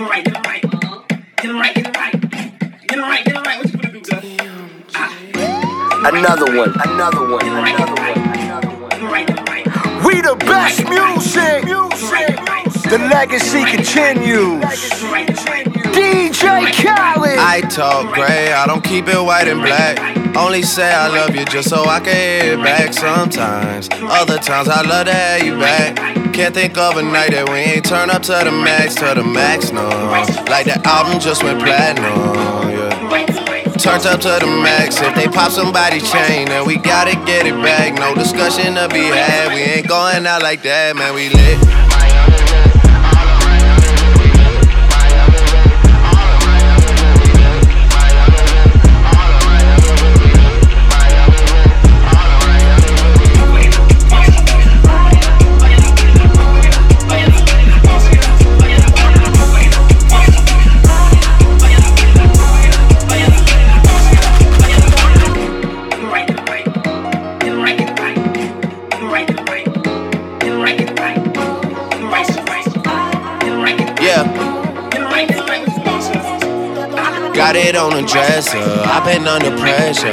it right, get it right. Get it right, get it right. Get it right, get it right. What you gonna do, Gus? Ah. Another one, another one, Get get another one, another one. Get it right, get it right. We the best music. The legacy continues. Get it right, get it right. DJ Khaled. I talk gray, I don't keep it white and black. Only say I love you just so I can hear it back sometimes. Other times I love to have you back. Can't think of a night that we ain't turn up to the max, to the max, no. Like the album just went platinum, yeah. Turned up to the max. If they pop somebody's chain, then we gotta get it back. No discussion to be had. We ain't going out like that, man. We lit. Got it on the dresser. I've been under pressure.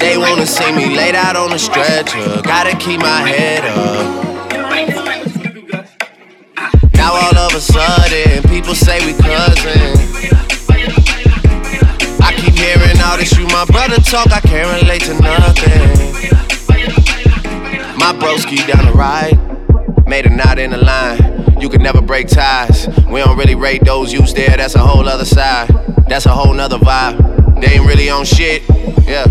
They wanna see me laid out on the stretcher. Gotta keep my head up. Now all of a sudden, people say we cousins. I keep hearing all this, you my brother talk, I can't relate to nothing. My broski down the ride, made a knot in the line. You can never break ties. We don't really rate those you there, that's a whole other side. That's a whole nother vibe. They ain't really on shit, yeah.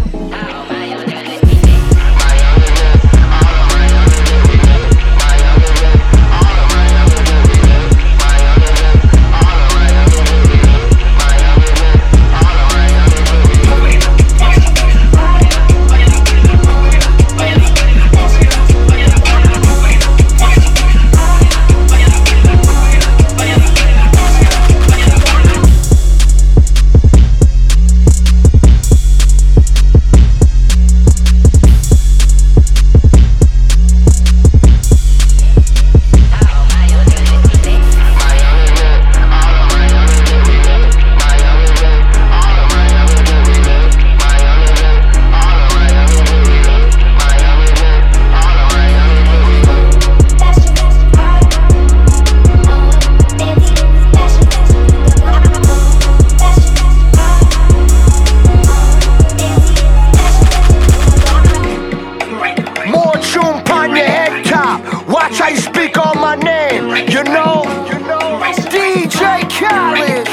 Watch how you speak on my name. You know, you know. DJ Khaled.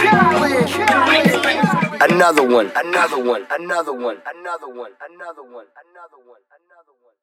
Another one, another one, another one, another one, another one, another one, another one.